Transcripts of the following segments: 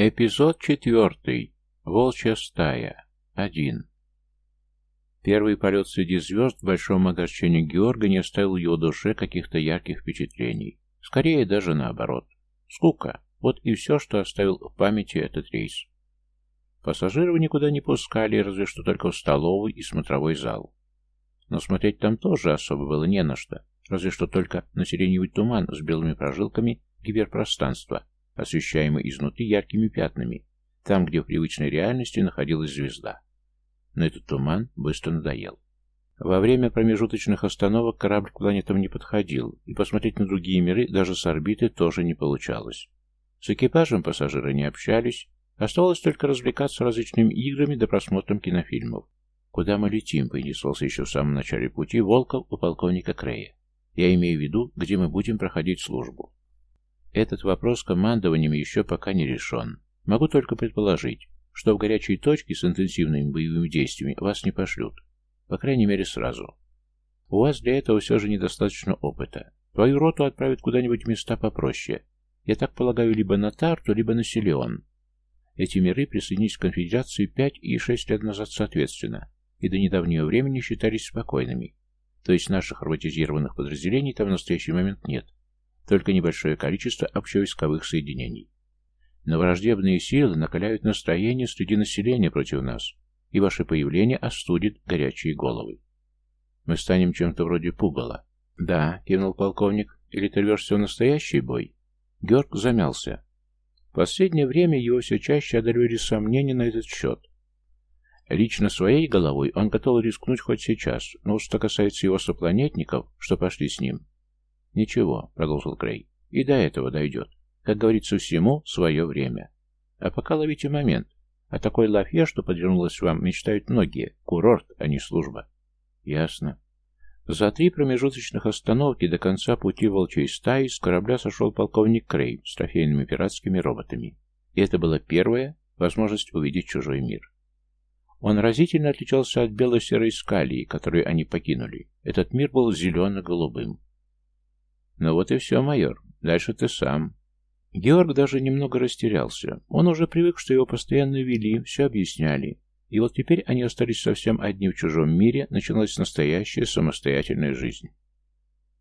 Эпизод четвертый. Волчья стая. Один. Первый полет среди звезд в большом огорчении Георга не оставил в его душе каких-то ярких впечатлений. Скорее даже наоборот. Скука. Вот и все, что оставил в памяти этот рейс. Пассажиров никуда не пускали, разве что только в столовый и смотровой зал. Но смотреть там тоже особо было не на что, разве что только на сиреневый туман с белыми прожилками гиперпространства, освещаемый изнутри яркими пятнами, там, где в привычной реальности находилась звезда. Но этот туман быстро надоел. Во время промежуточных остановок корабль к планетам не подходил, и посмотреть на другие миры даже с орбиты тоже не получалось. С экипажем пассажиры не общались, оставалось только развлекаться различными играми да просмотром кинофильмов. «Куда мы летим?» — поинтересовался еще в самом начале пути Волков у полковника Крея. «Я имею в виду, где мы будем проходить службу». Этот вопрос командованием еще пока не решен. Могу только предположить, что в горячей точке с интенсивными боевыми действиями вас не пошлют. По крайней мере, сразу. У вас для этого все же недостаточно опыта. Твою роту отправят куда-нибудь в места попроще. Я так полагаю, либо на Тарту, либо на Селион. Эти миры присоединились к конфедерации 5 и 6 лет назад соответственно, и до недавнего времени считались спокойными. То есть наших роботизированных подразделений там в настоящий момент нет только небольшое количество общевойсковых соединений. Но враждебные силы накаляют настроение среди населения против нас, и ваше появление остудит горячие головы. Мы станем чем-то вроде пугала. Да, кивнул полковник, или ты рвешься в настоящий бой? Георг замялся. В последнее время его все чаще одолевали сомнения на этот счет. Лично своей головой он готов рискнуть хоть сейчас, но что касается его сопланетников, что пошли с ним, «Ничего», — продолжил Крей, — «и до этого дойдет. Как говорится, всему свое время. А пока ловите момент. О такой лафе, что подвернулось вам, мечтают многие. Курорт, а не служба». «Ясно». За три промежуточных остановки до конца пути волчьей стаи с корабля сошел полковник Крей с трофейными пиратскими роботами. И это была первая возможность увидеть чужой мир. Он разительно отличался от бело-серой скалии, которую они покинули. Этот мир был зелено-голубым. Ну вот и все, майор. Дальше ты сам. Георг даже немного растерялся. Он уже привык, что его постоянно вели, все объясняли. И вот теперь они остались совсем одни в чужом мире, началась настоящая самостоятельная жизнь.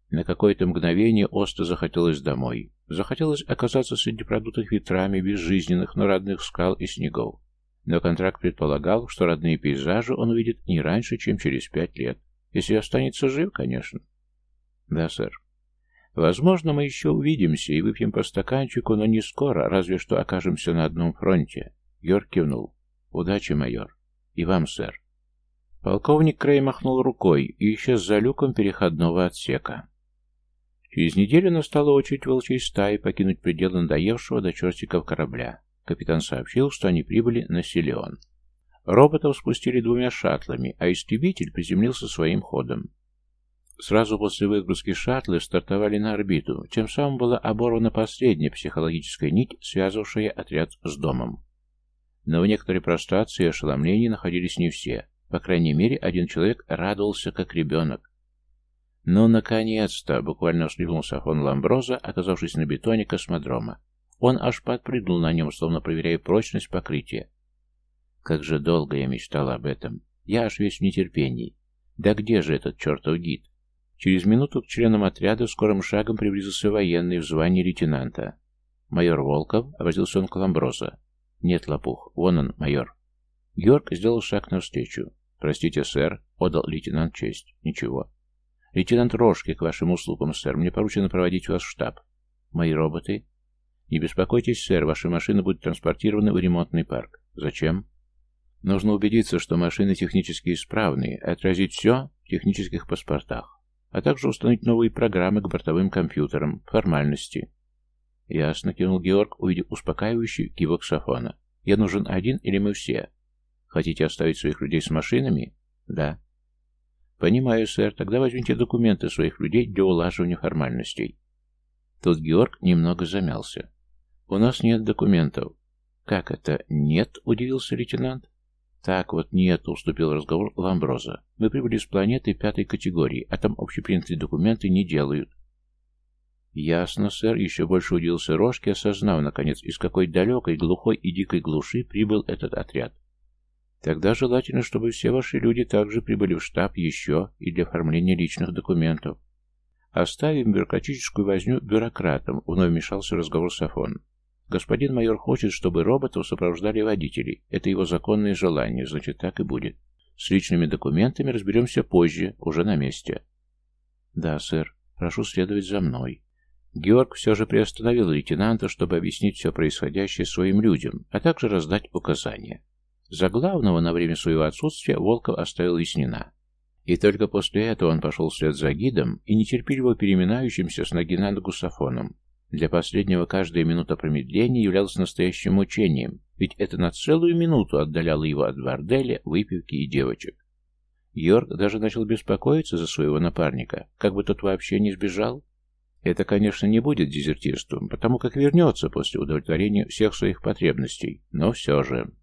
На какое-то мгновение Оста захотелось домой. Захотелось оказаться среди продутых ветрами безжизненных, но родных скал и снегов. Но контракт предполагал, что родные пейзажи он увидит не раньше, чем через пять лет. Если останется жив, конечно. Да, сэр. Возможно, мы еще увидимся и выпьем по стаканчику, но не скоро, разве что окажемся на одном фронте. Георг кивнул. Удачи, майор. И вам, сэр. Полковник Крей махнул рукой и исчез за люком переходного отсека. Через неделю настала очередь волчьей стаи покинуть пределы надоевшего до чертиков корабля. Капитан сообщил, что они прибыли на Селион. Роботов спустили двумя шаттлами, а истребитель приземлился своим ходом. Сразу после выгрузки шаттлы стартовали на орбиту, тем самым была оборвана последняя психологическая нить, связывавшая отряд с домом. Но в некоторой прострации и ошеломлении находились не все. По крайней мере, один человек радовался, как ребенок. «Ну, наконец-то!» — буквально встряхнулся фон Ламброза, оказавшись на бетоне космодрома. Он аж подпрыгнул на нем, словно проверяя прочность покрытия. Как же долго я мечтал об этом. Я аж весь в нетерпении. Да где же этот чертов гид? Через минуту к членам отряда скорым шагом приблизился военный в звании лейтенанта. «Майор Волков», — обратился он к Ламброза. «Нет, лопух, вон он, майор». Георг сделал шаг навстречу. «Простите, сэр», — отдал лейтенант честь. «Ничего». «Лейтенант Рожки, к вашим услугам, сэр. Мне поручено проводить вас в штаб». «Мои роботы?» «Не беспокойтесь, сэр, ваши машины будут транспортированы в ремонтный парк». «Зачем?» «Нужно убедиться, что машины технически исправные, и отразить все в технических паспортах а также установить новые программы к бортовым компьютерам. Формальности. Ясно, кивнул Георг, увидев успокаивающий кивок Сафона. Я нужен один или мы все? Хотите оставить своих людей с машинами? Да. Понимаю, сэр. Тогда возьмите документы своих людей для улаживания формальностей. Тут Георг немного замялся. У нас нет документов. Как это нет? Удивился лейтенант. «Так вот нет», — уступил разговор Ламброза. «Мы прибыли с планеты пятой категории, а там общепринятые документы не делают». Ясно, сэр, еще больше удивился Рожки, осознав, наконец, из какой далекой, глухой и дикой глуши прибыл этот отряд. Тогда желательно, чтобы все ваши люди также прибыли в штаб еще и для оформления личных документов. Оставим бюрократическую возню бюрократам, вновь вмешался разговор Сафон. Господин майор хочет, чтобы роботов сопровождали водители. Это его законное желание, значит, так и будет. С личными документами разберемся позже, уже на месте. Да, сэр. Прошу следовать за мной. Георг все же приостановил лейтенанта, чтобы объяснить все происходящее своим людям, а также раздать указания. За главного на время своего отсутствия Волков оставил Веснина. И только после этого он пошел вслед за гидом и нетерпеливо переминающимся с ноги на ногу Сафоном. Для последнего каждая минута промедления являлась настоящим мучением, ведь это на целую минуту отдаляло его от борделя, выпивки и девочек. Йорк даже начал беспокоиться за своего напарника, как бы тот вообще не сбежал. Это, конечно, не будет дезертирством, потому как вернется после удовлетворения всех своих потребностей, но все же...